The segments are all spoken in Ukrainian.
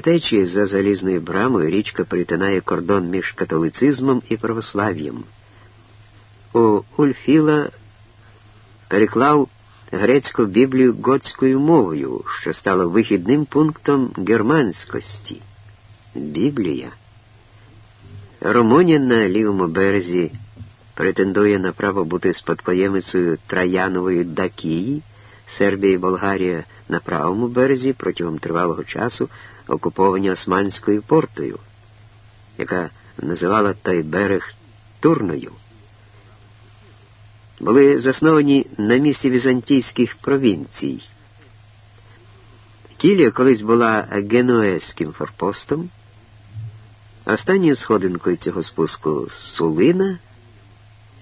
течії за залізною брамою річка перетинає кордон між католицизмом і православ'ям. У Ульфіла переклав грецьку біблію готською мовою, що стало вихідним пунктом германськості. Біблія. Румунія на лівому березі претендує на право бути спадкоємицею Траянової Дакії, Сербія і Болгарія на правому березі протягом тривалого часу окуповані Османською портою, яка називала той берег Турною. Були засновані на місці візантійських провінцій. Кілія колись була генуезьким форпостом. Останньою сходинкою цього спуску Сулина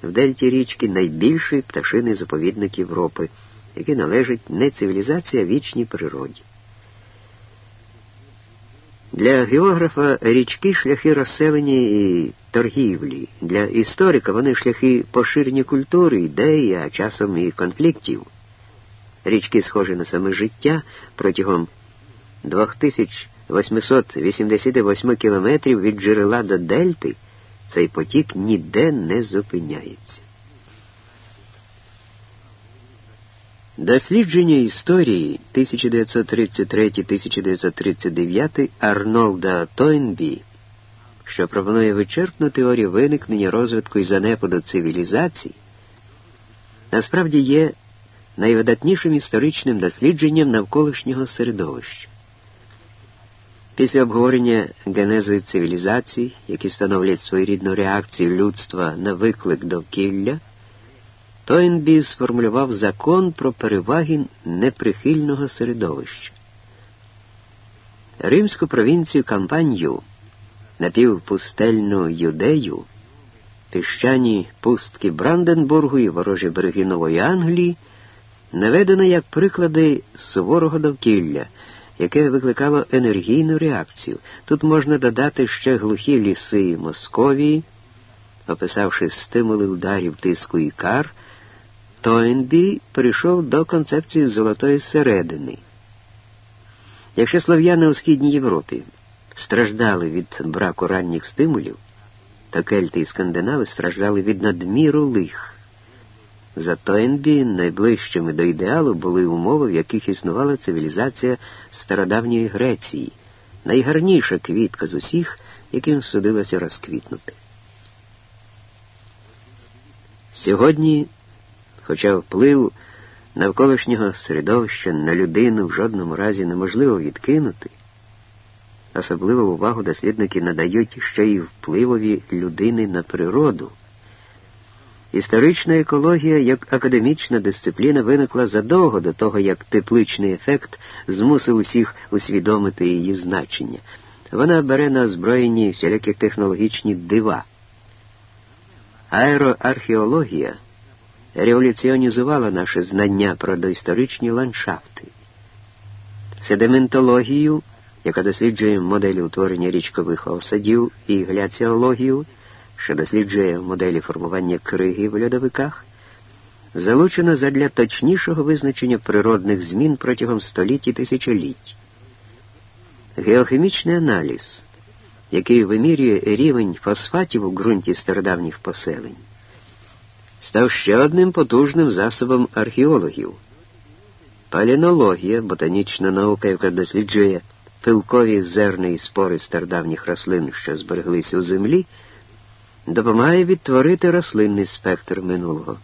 в дельті річки найбільший пташиний заповідник Європи, який належить не цивілізації, а вічній природі. Для географа річки шляхи розселення і торгівлі, для історика вони шляхи поширення культури, ідеї, а часом і конфліктів. Річки схожі на саме життя протягом 2888 кілометрів від джерела до дельти цей потік ніде не зупиняється. Дослідження історії 1933-1939 Арнолда Тойнбі, що пропонує вичерпну теорію виникнення розвитку і занепаду цивілізацій, насправді є найвидатнішим історичним дослідженням навколишнього середовища. Після обговорення генези цивілізацій, які становлять своєрідну реакцію людства на виклик довкілля, Тойнбі сформулював закон про переваги неприхильного середовища. Римську провінцію Кампанію, напівпустельну юдею, піщані пустки Бранденбургу і ворожі береги Нової Англії наведено як приклади суворого довкілля, яке викликало енергійну реакцію. Тут можна додати ще глухі ліси Московії, описавши стимули ударів тиску і кар. Тойнбі прийшов до концепції золотої середини. Якщо слов'яни у Східній Європі страждали від браку ранніх стимулів, то кельти і скандинави страждали від надміру лих. За Тойнбі найближчими до ідеалу були умови, в яких існувала цивілізація стародавньої Греції, найгарніша квітка з усіх, яким судилося розквітнути. Сьогодні хоча вплив навколишнього середовища на людину в жодному разі неможливо відкинути, особливу увагу дослідники надають ще й впливові людини на природу. Історична екологія як академічна дисципліна виникла задовго до того, як тепличний ефект змусив усіх усвідомити її значення. Вона бере на озброєнні всілякі технологічні дива. Аероархеологія – революціонізувала наше знання про доісторичні ландшафти. Седиментологію, яка досліджує моделі утворення річкових осадів, і гляціологію, що досліджує моделі формування криги в льодовиках, залучено задля точнішого визначення природних змін протягом століть і тисячоліть. Геохімічний аналіз, який вимірює рівень фосфатів у ґрунті стародавніх поселень став ще одним потужним засобом археологів. Палінологія, ботанічна наука, яка досліджує пилкові зерни і спори стародавніх рослин, що збереглися у землі, допомагає відтворити рослинний спектр минулого.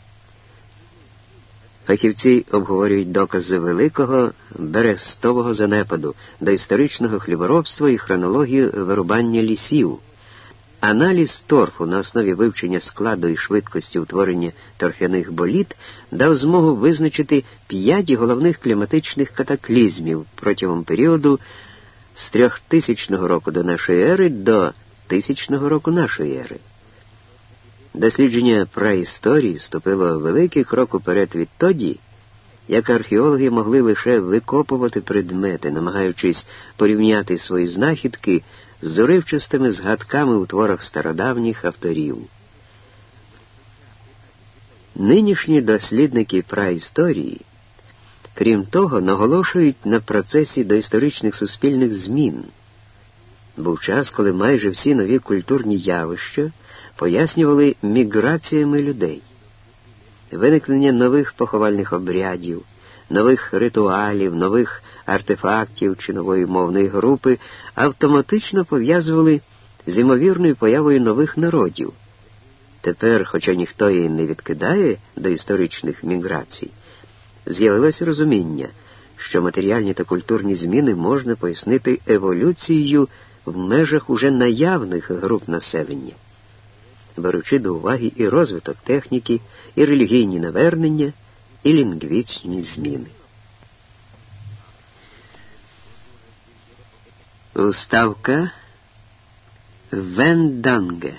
Фахівці обговорюють докази великого берестового занепаду до історичного хліборобства і хронологію вирубання лісів. Аналіз торфу на основі вивчення складу і швидкості утворення торфяних боліт дав змогу визначити п'ять головних кліматичних катаклізмів протягом періоду з 3000 року до нашої ери до 1000 року нашої ери. Дослідження праісторії вступило великий крок уперед відтоді, як археологи могли лише викопувати предмети, намагаючись порівняти свої знахідки з уривчастими згадками у творах стародавніх авторів. Нинішні дослідники праісторії, крім того, наголошують на процесі доісторичних суспільних змін, Був час, коли майже всі нові культурні явища пояснювали міграціями людей, виникнення нових поховальних обрядів, нових ритуалів, нових артефактів чи нової мовної групи автоматично пов'язували з ймовірною появою нових народів. Тепер, хоча ніхто її не відкидає до історичних міграцій, з'явилось розуміння, що матеріальні та культурні зміни можна пояснити еволюцією в межах уже наявних груп населення, беручи до уваги і розвиток техніки, і релігійні навернення, і лінгвічні зміни. Уставка Венданге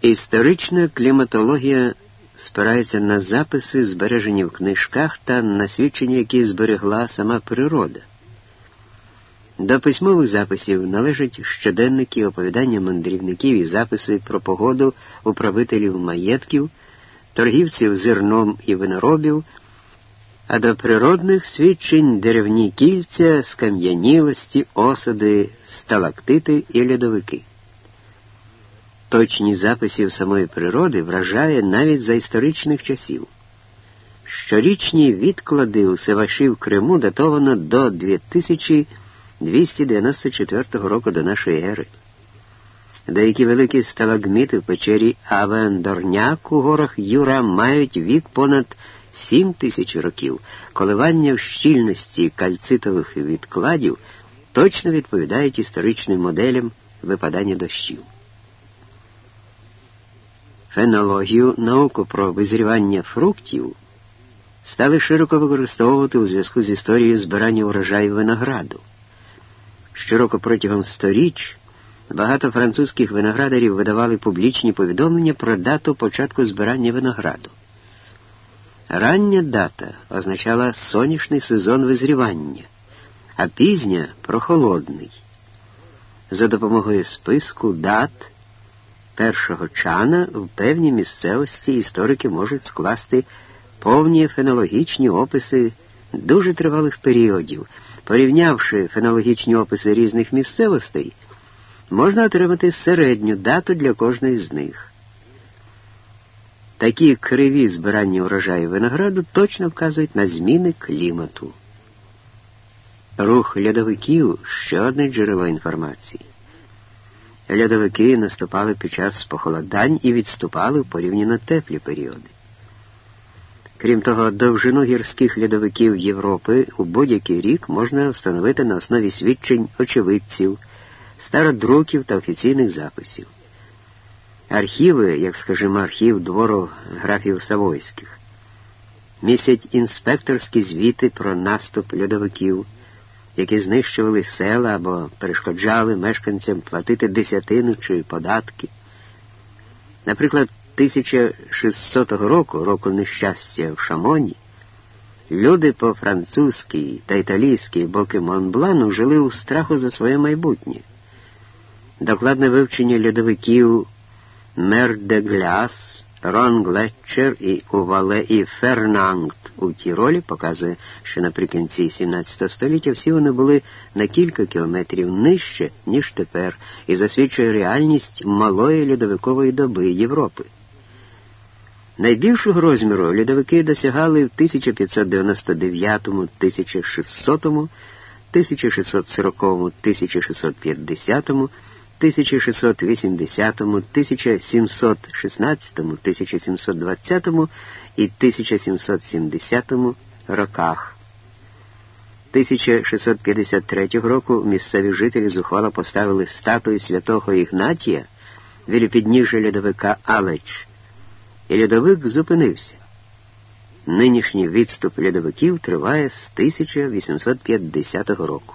Історична кліматологія спирається на записи, збережені в книжках та на свідчення, які зберегла сама природа. До письмових записів належать щоденники, оповідання мандрівників і записи про погоду управителів маєтків, торгівців зерном і виноробів, а до природних свідчень деревні кільця, скам'янілості, осади, сталактити і льодовики. Точність записів самої природи вражає навіть за історичних часів. Щорічні відклади у Севаші в Криму датовано до 2294 року до нашої ери. Деякі великі сталагміти в печері Авендорняк у горах Юра мають вік понад 7 тисяч років. Коливання в щільності кальцитових відкладів точно відповідають історичним моделям випадання дощів. Фенологію, науку про визрівання фруктів стали широко використовувати у зв'язку з історією збирання урожаю винограду. Щороку протягом сторіч багато французьких виноградарів видавали публічні повідомлення про дату початку збирання винограду. Рання дата означала сонячний сезон визрівання, а пізня прохолодний. За допомогою списку дат першого чана в певній місцевості історики можуть скласти повні фенологічні описи дуже тривалих періодів. Порівнявши фенологічні описи різних місцевостей, можна отримати середню дату для кожної з них. Такі криві збирання урожаю винограду точно вказують на зміни клімату. Рух льодовиків ще одне джерело інформації. Льодовики наступали під час похолодань і відступали в порівняно теплі періоди. Крім того, довжину гірських льодовиків Європи у будь-який рік можна встановити на основі свідчень очевидців, стародруків та офіційних записів. Архіви, як скажімо, архів двору графів Савойських, містять інспекторські звіти про наступ льодовиків які знищували села або перешкоджали мешканцям платити десятину чи податки. Наприклад, 1600 року, року нещастя в Шамоні, люди по французькій та італійській боки Монблану жили у страху за своє майбутнє. Докладне вивчення льодовиків Мер де Гляс Рон Глетчер і Увале і Фернант у Тіролі показує, що наприкінці 17 століття всі вони були на кілька кілометрів нижче, ніж тепер, і засвідчує реальність малої льодовикової доби Європи. Найбільшого розміру льодовики досягали в 1599, 1600, 1640, 1650 1680, 1716, 1720 і 1770 роках. 1653 року місцеві жителі зухвало поставили статую святого Ігнатія біля підніжжя льодовика Алеч, і льодовик зупинився. Нинішній відступ льодовиків триває з 1850 року.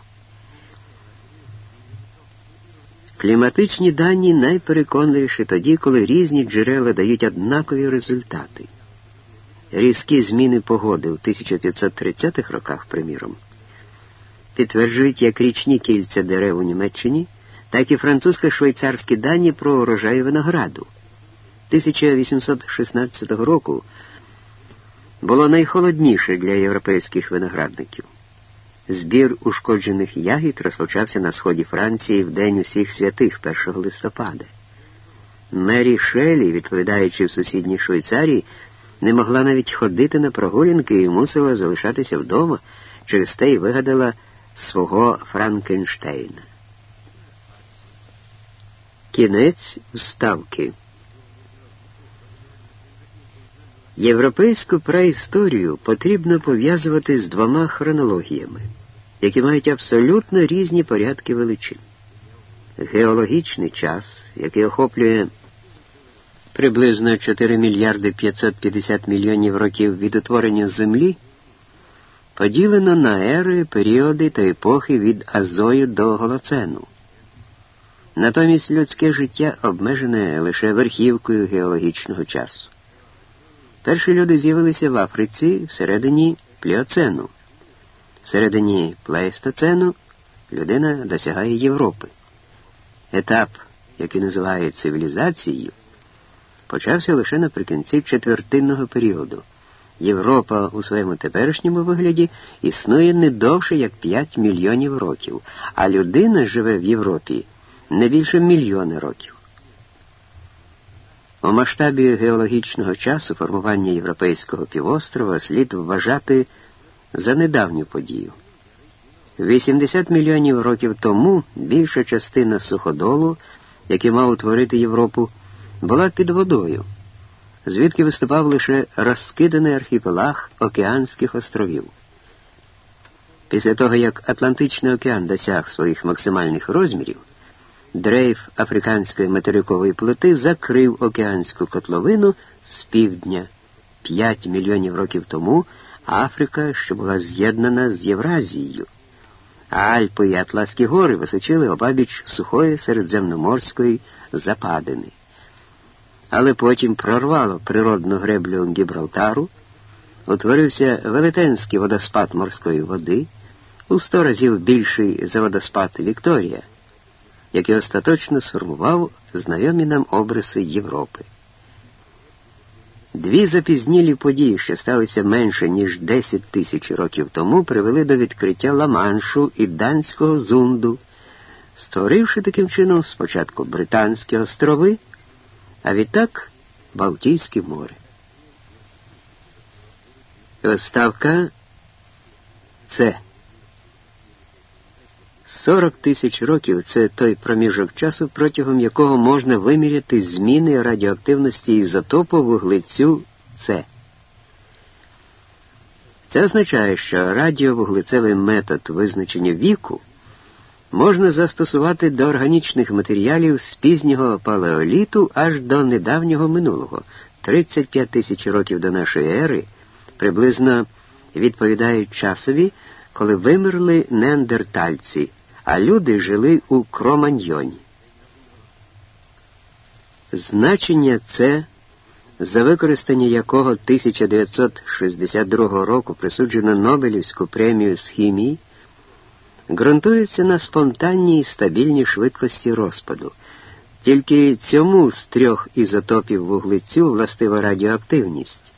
Кліматичні дані найпереконливіші тоді, коли різні джерела дають однакові результати. Різкі зміни погоди в 1530-х роках, приміром, підтверджують як річні кільця дерев у Німеччині, так і французько-швейцарські дані про урожай винограду. 1816 року було найхолодніше для європейських виноградників. Збір ушкоджених ягід розпочався на сході Франції в День усіх святих 1 листопада. Мері Шелі, відповідаючи в сусідній Швейцарії, не могла навіть ходити на прогулянки і мусила залишатися вдома, через те й вигадала свого Франкенштейна. Кінець вставки. Європейську праісторію потрібно пов'язувати з двома хронологіями, які мають абсолютно різні порядки величин. Геологічний час, який охоплює приблизно 4 мільярди 550 мільйонів років від утворення Землі, поділено на ери, періоди та епохи від Азою до Голоцену. Натомість людське життя обмежене лише верхівкою геологічного часу. Перші люди з'явилися в Африці всередині пліоцену. Всередині плейстоцену людина досягає Європи. Етап, який називають цивілізацією, почався лише наприкінці четвертинного періоду. Європа у своєму теперішньому вигляді існує не довше як 5 мільйонів років, а людина живе в Європі не більше мільйона років. У масштабі геологічного часу формування Європейського півострова слід вважати за недавню подію. 80 мільйонів років тому більша частина суходолу, який мав утворити Європу, була під водою, звідки виступав лише розкиданий архіпелаг Океанських островів. Після того, як Атлантичний океан досяг своїх максимальних розмірів, дрейф африканської материкової плити закрив океанську котловину з півдня. П'ять мільйонів років тому Африка, що була з'єднана з Євразією, Альпи і Атласкі гори височили обабіч сухої середземноморської западини. Але потім прорвало природну греблю Гібралтару, утворився велетенський водоспад морської води, у сто разів більший за водоспад Вікторія який остаточно сформував знайомі нам обриси Європи. Дві запізнілі події, що сталися менше, ніж 10 тисяч років тому, привели до відкриття Ла-Маншу і Данського зунду, створивши таким чином спочатку Британські острови, а відтак Балтійське море. Оставка це 40 тисяч років це той проміжок часу, протягом якого можна виміряти зміни радіоактивності ізотопу вуглецю С. Це означає, що радіовуглецевий метод визначення віку можна застосувати до органічних матеріалів з пізнього палеоліту аж до недавнього минулого, 35 тисяч років до нашої ери, приблизно відповідають часові, коли вимерли неандертальці а люди жили у Кроманьйоні. Значення це, за використання якого 1962 року присуджено Нобелівську премію з хімії, ґрунтується на спонтанній і стабільній швидкості розпаду. Тільки цьому з трьох ізотопів вуглецю властива радіоактивність,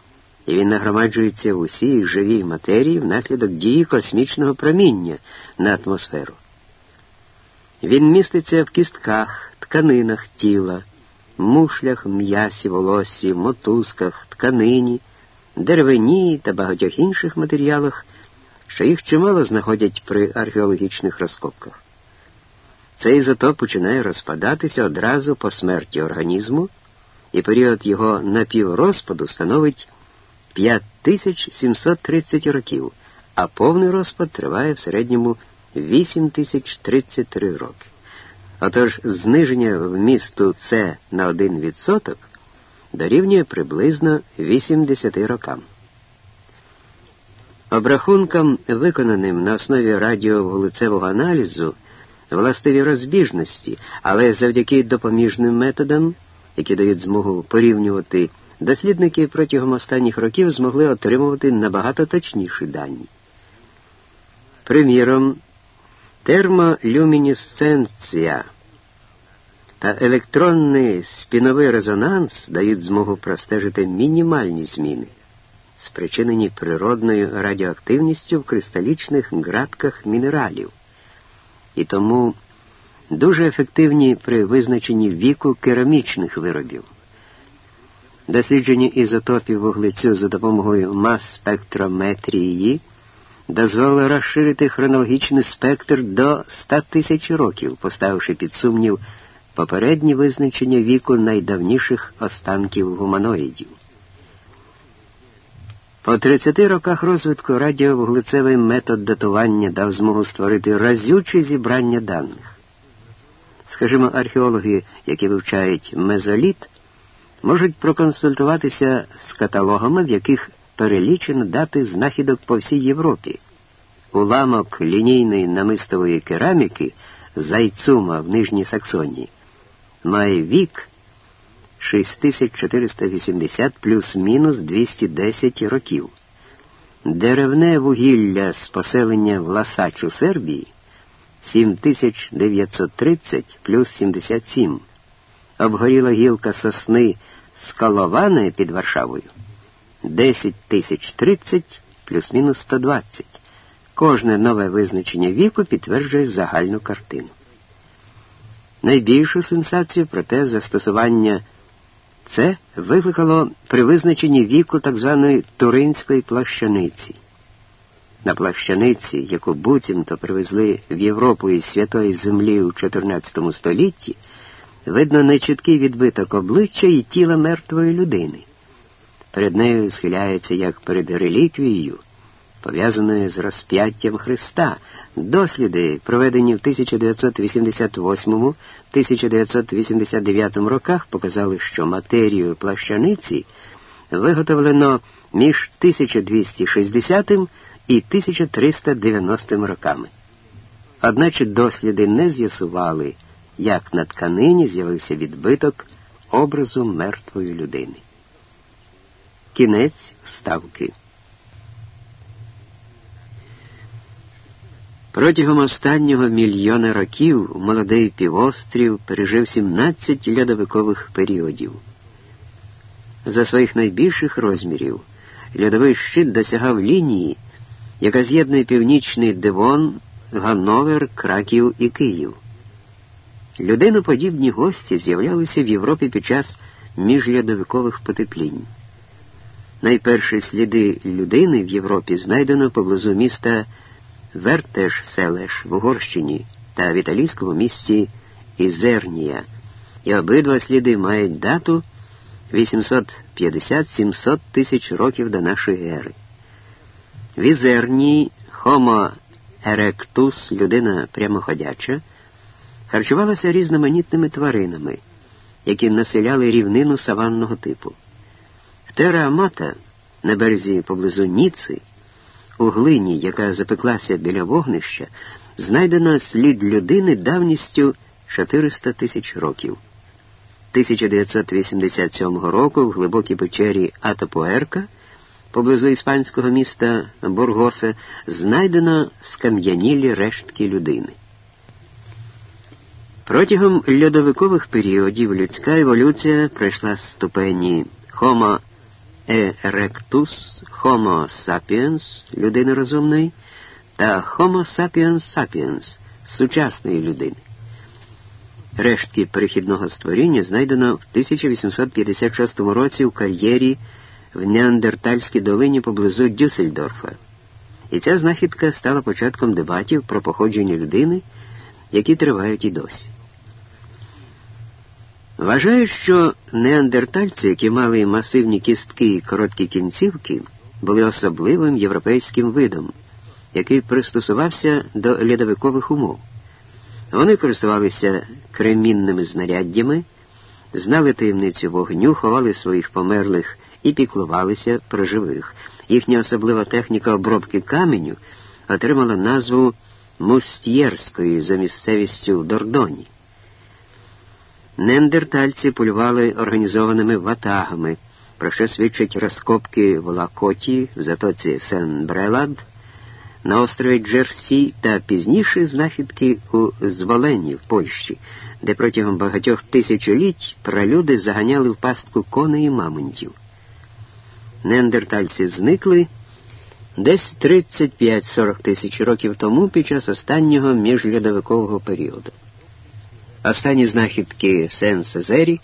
і він нагромаджується в усій живій матерії внаслідок дії космічного проміння на атмосферу. Він міститься в кістках, тканинах тіла, мушлях, м'ясі, волоссі, мотузках, тканині, деревині та багатьох інших матеріалах, що їх чимало знаходять при археологічних розкопках. Цей ізотоп починає розпадатися одразу по смерті організму, і період його напіврозпаду становить 5730 років, а повний розпад триває в середньому 8033 роки. Отож, зниження вмісту С на 1% дорівнює приблизно 80 рокам. Обрахункам, виконаним на основі радіовуглецевого аналізу, властиві розбіжності, але завдяки допоміжним методам, які дають змогу порівнювати, дослідники протягом останніх років змогли отримувати набагато точніші дані. Приміром, Термолюмінесценція та електронний спіновий резонанс дають змогу простежити мінімальні зміни. спричинені природною радіоактивністю в кристалічних ґратках мінералів, і тому дуже ефективні при визначенні віку керамічних виробів. Дослідження ізотопів вуглецю за допомогою мас-спектрометрії дозволило розширити хронологічний спектр до 100 тисяч років, поставивши під сумнів попередні визначення віку найдавніших останків гуманоїдів. По 30 роках розвитку радіовуглецевий метод датування дав змогу створити разюче зібрання даних. Скажімо, археологи, які вивчають мезоліт, можуть проконсультуватися з каталогами, в яких перелічено дати знахідок по всій Європі. Уламок лінійної намистової кераміки Зайцума в Нижній Саксонії має вік 6480 плюс-мінус 210 років. Деревне вугілля з поселення в Ласачу Сербії 7930 плюс 77. Обгоріла гілка сосни Скаловане під Варшавою 10 тисяч 30 плюс-мінус 120. Кожне нове визначення віку підтверджує загальну картину. Найбільшу сенсацію проте застосування це викликало при визначенні віку так званої туринської плащаниці. На плащаниці, яку буцімто привезли в Європу із святої землі у XIV столітті, видно нечіткий відбиток обличчя і тіла мертвої людини. Перед нею схиляється як перед реліквією пов'язаною з розп'яттям Христа. Досліди, проведені в 1988-1989 роках, показали, що матерію плащаниці виготовлено між 1260 і 1390 роками. Одначе досліди не з'ясували, як на тканині з'явився відбиток образу мертвої людини. Кінець вставки. Протягом останнього мільйона років молодий півострів пережив 17 льодовикових періодів. За своїх найбільших розмірів льодовий щит досягав лінії, яка з'єднує північний Девон, Ганновер, Краків і Київ. Людиноподібні гості з'являлися в Європі під час міжльодовикових потеплінь. Найперші сліди людини в Європі знайдено поблизу міста. Вертеш Селеш в Угорщині та в італійському місті Ізернія, і обидва сліди мають дату 850-700 тисяч років до нашої ери. В Ізернії Homo erectus, людина прямоходяча, харчувалася різноманітними тваринами, які населяли рівнину саванного типу. Тера Амата на березі поблизу Ніци у глині, яка запеклася біля вогнища, знайдено слід людини давністю 400 тисяч років. 1987 року в глибокій печері Атопуерка поблизу іспанського міста Бургоса знайдено скам'янілі рештки людини. Протягом льодовикових періодів людська еволюція пройшла ступені Homo erectus, Homo sapiens людини розумної та Homo sapiens sapiens сучасної людини. Рештки перехідного створіння знайдено в 1856 році в кар'єрі в Неандертальській долині поблизу Дюссельдорфа. І ця знахідка стала початком дебатів про походження людини, які тривають і досі. Вважають, що неандертальці, які мали масивні кістки і короткі кінцівки, були особливим європейським видом, який пристосувався до льодовикових умов. Вони користувалися кремінними знаряддями, знали таємницю вогню, ховали своїх померлих і піклувалися про живих. Їхня особлива техніка обробки каменю отримала назву мустьєрської за місцевістю в Дордоні. Неандертальці полювали організованими ватагами, про що свідчать розкопки в Лакоті в затоці Сен-Брелад, на острові Джерсі та пізніше знахідки у Зволені в Польщі, де протягом багатьох тисячоліть пралюди заганяли в пастку коней і мамонтів. неандертальці зникли десь 35-40 тисяч років тому під час останнього міжльодовикового періоду. Останні знахідки Сен-Сезері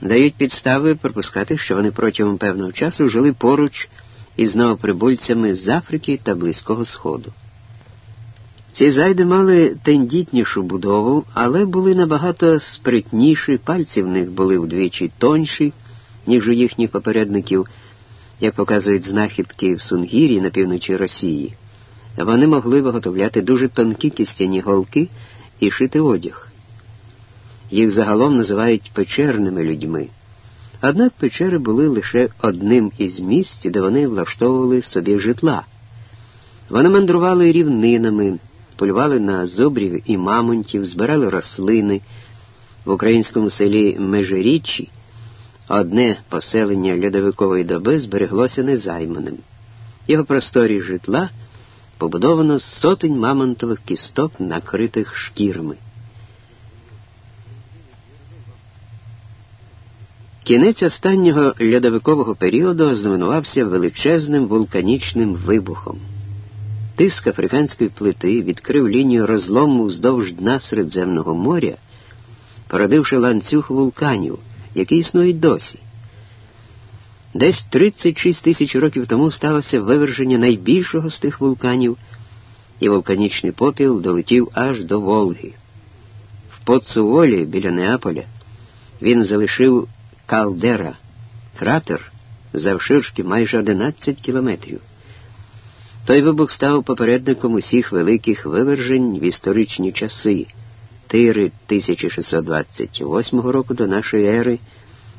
дають підстави припускати, що вони протягом певного часу жили поруч із новоприбульцями з Африки та Близького Сходу. Ці зайди мали тендітнішу будову, але були набагато спритніші, пальці в них були вдвічі тонші, ніж у їхніх попередників, як показують знахідки в Сунгірі на півночі Росії. Вони могли виготовляти дуже тонкі кістяні голки і шити одяг. Їх загалом називають печерними людьми. Однак печери були лише одним із місць, де вони влаштовували собі житла. Вони мандрували рівнинами, полювали на зубрів і мамонтів, збирали рослини. В українському селі Межиріччі одне поселення льодовикової доби збереглося незайманим. Його просторі житла побудовано з сотень мамонтових кісток, накритих шкірами. Кінець останнього льодовикового періоду ознаменувався величезним вулканічним вибухом. Тиск африканської плити відкрив лінію розлому вздовж дна Середземного моря, породивши ланцюг вулканів, які існують досі. Десь 36 тисяч років тому сталося виверження найбільшого з тих вулканів, і вулканічний попіл долетів аж до Волги. В Поцуволі біля Неаполя він залишив калдера, кратер завширшки майже 11 кілометрів. Той вибух став попередником усіх великих вивержень в історичні часи Тири 1628 року до нашої ери,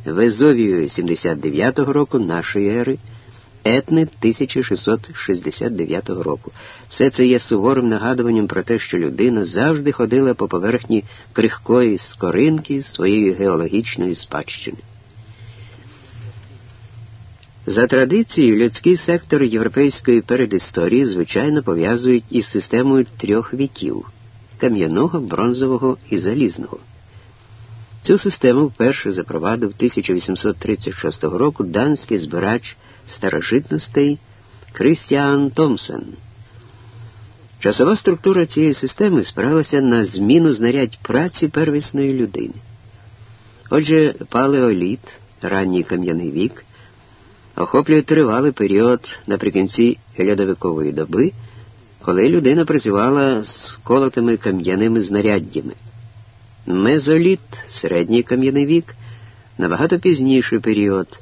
Везовію 79 року нашої ери, Етни 1669 року. Все це є суворим нагадуванням про те, що людина завжди ходила по поверхні крихкої скоринки своєї геологічної спадщини. За традицією, людський сектор європейської передісторії, звичайно, пов'язують із системою трьох віків кам'яного, бронзового і залізного. Цю систему вперше запровадив 1836 року данський збирач старожитностей Крістіан Томсен. Часова структура цієї системи спиралася на зміну знарядь праці первісної людини. Отже, палеоліт, ранній кам'яний вік охоплює тривалий період наприкінці льодовикової доби, коли людина працювала з колотими кам'яними знаряддями. Мезоліт, середній кам'яний вік, набагато пізніший період,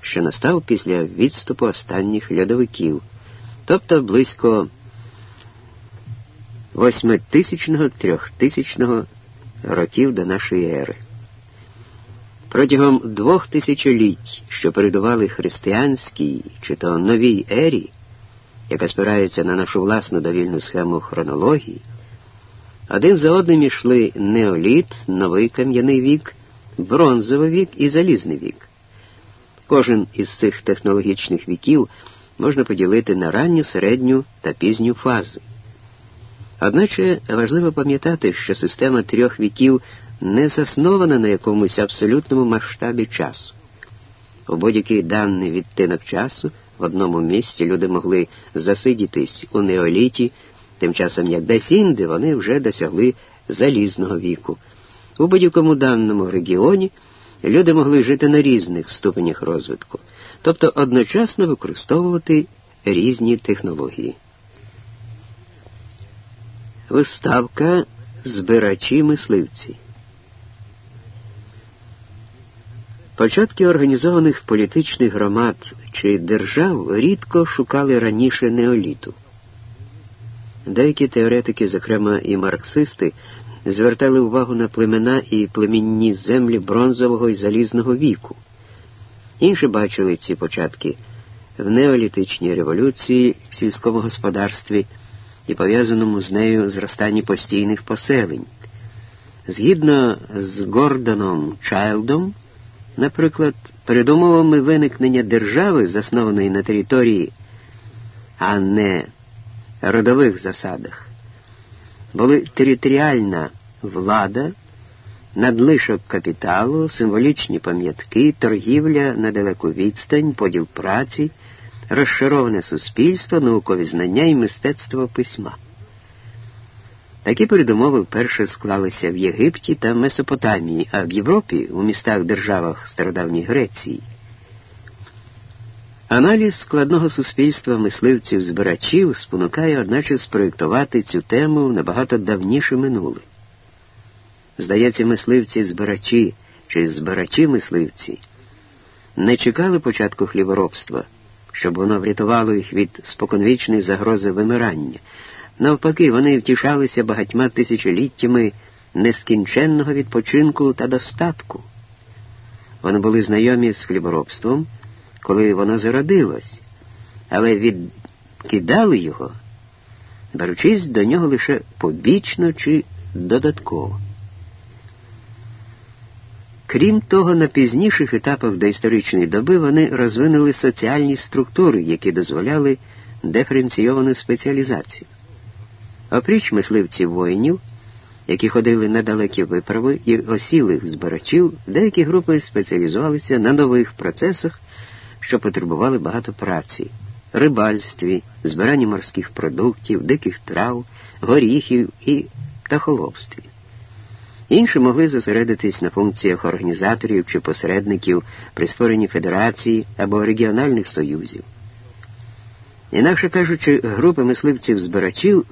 що настав після відступу останніх льодовиків, тобто близько 8000-3000 років до нашої ери. Протягом двох тисячоліть, що передували християнській чи то новій ері, яка спирається на нашу власну довільну схему хронології, один за одним ішли неоліт, новий кам'яний вік, бронзовий вік і залізний вік. Кожен із цих технологічних віків можна поділити на ранню, середню та пізню фази. Одначе важливо пам'ятати, що система трьох віків не заснована на якомусь абсолютному масштабі часу. У будь-який даний відтинок часу в одному місці люди могли засидітись у неоліті, тим часом як десінде вони вже досягли залізного віку. У будь-якому даному регіоні люди могли жити на різних ступенях розвитку, тобто одночасно використовувати різні технології. Виставка збирачі мисливці. Початки організованих політичних громад чи держав рідко шукали раніше неоліту. Деякі теоретики, зокрема і марксисти, звертали увагу на племена і племінні землі бронзового і залізного віку. Інші бачили ці початки в неолітичній революції в сільському господарстві і пов'язаному з нею зростанні постійних поселень. Згідно з Гордоном Чайлдом, Наприклад, перед умовами виникнення держави, заснованої на території, а не родових засадах, були територіальна влада, надлишок капіталу, символічні пам'ятки, торгівля на далеку відстань, поділ праці, розшароване суспільство, наукові знання і мистецтво письма. Такі передумови вперше склалися в Єгипті та Месопотамії, а в Європі у містах державах Стародавньої Греції. Аналіз складного суспільства мисливців-збирачів спонукає, одначе, спроєктувати цю тему набагато давніше минуле. Здається, мисливці-збирачі чи збирачі-мисливці не чекали початку хліворобства, щоб воно врятувало їх від споконвічної загрози вимирання. Навпаки, вони втішалися багатьма тисячоліттями нескінченного відпочинку та достатку. Вони були знайомі з хліборобством, коли воно зародилось, але відкидали його, беручись до нього лише побічно чи додатково. Крім того, на пізніших етапах доісторичної доби вони розвинули соціальні структури, які дозволяли диференційовану спеціалізацію. Опріч мисливців воїнів, які ходили на далекі виправи і осілих збирачів, деякі групи спеціалізувалися на нових процесах, що потребували багато праці, рибальстві, збиранні морських продуктів, диких трав, горіхів і птахоловстві. Інші могли зосередитись на функціях організаторів чи посередників при створенні федерації або регіональних союзів. Інакше кажучи, групи мисливців-збирачів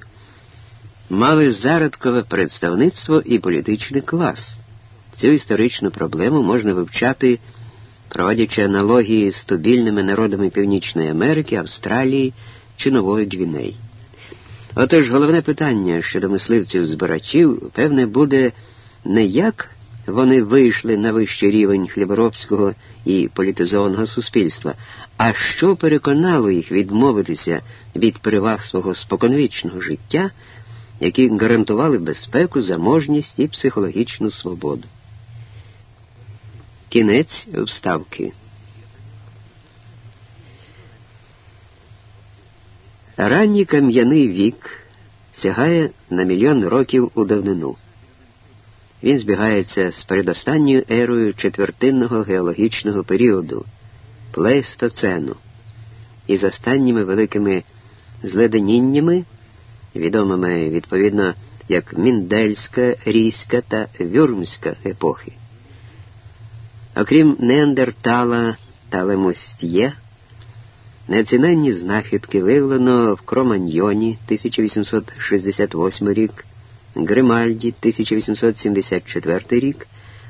мали зародкове представництво і політичний клас. Цю історичну проблему можна вивчати, проводячи аналогії з тубільними народами Північної Америки, Австралії чи Нової Гвінеї. Отож, головне питання щодо мисливців-збирачів, певне, буде не як вони вийшли на вищий рівень хліборобського і політизованого суспільства, а що переконало їх відмовитися від переваг свого споконвічного життя які гарантували безпеку, заможність і психологічну свободу. Кінець вставки. Ранній кам'яний вік сягає на мільйон років у давнину. Він збігається з передостанньою ерою четвертинного геологічного періоду плейстоцену і з останніми великими зледеніннями відомими відповідно як Міндельська, Рійська та Вюрмська епохи. Окрім Неандертала та Лемостьє, неоціненні знахідки виявлено в Кроманьйоні 1868 рік, Гримальді 1874 рік,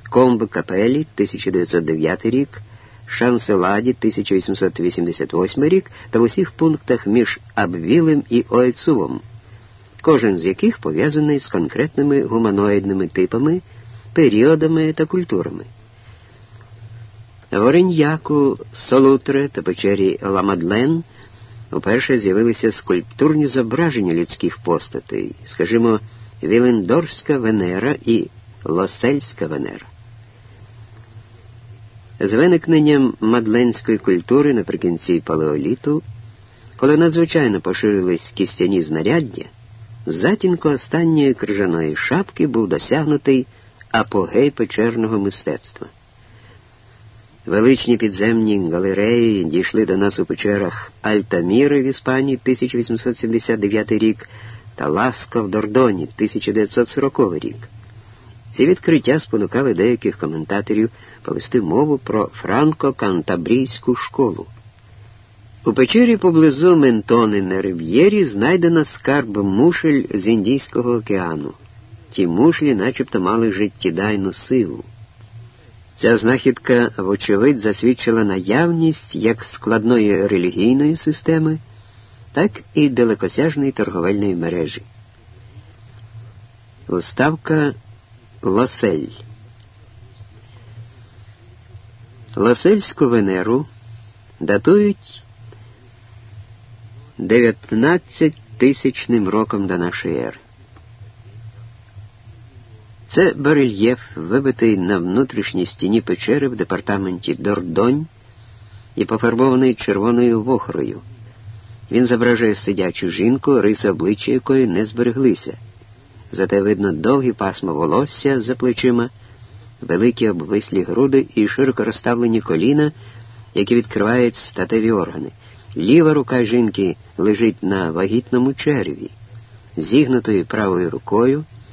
Комб Капелі 1909 рік, Шанселаді 1888 рік. Та в усіх пунктах між Абвілем і Ойцувом кожен з яких пов'язаний з конкретними гуманоїдними типами, періодами та культурами. В Солутре та печері Ла-Мадлен уперше з'явилися скульптурні зображення людських постатей, скажімо, Вілендорська Венера і Лосельська Венера. З виникненням мадленської культури наприкінці палеоліту, коли надзвичайно поширились кістяні знаряддя, затінку останньої крижаної шапки був досягнутий апогей печерного мистецтва. Величні підземні галереї дійшли до нас у печерах Альтаміри в Іспанії 1879 рік та Ласка в Дордоні 1940 рік. Ці відкриття спонукали деяких коментаторів повести мову про франко-кантабрійську школу. У печері поблизу Ментони на Рив'єрі знайдено скарб мушель з Індійського океану. Ті мушлі начебто мали життєдайну силу. Ця знахідка, вочевидь, засвідчила наявність як складної релігійної системи, так і далекосяжної торговельної мережі. Уставка Лосель. Лосельську Венеру датують 19 тисячним роком до нашої ери. Це барельєф, вибитий на внутрішній стіні печери в департаменті Дордонь і пофарбований червоною вохрою. Він зображує сидячу жінку, риси обличчя якої не збереглися. Зате видно довгі пасма волосся за плечима, великі обвислі груди і широко розставлені коліна, які відкривають статеві органи. Ліва рука жінки лежить на вагітному черві, зігнутою правою рукою.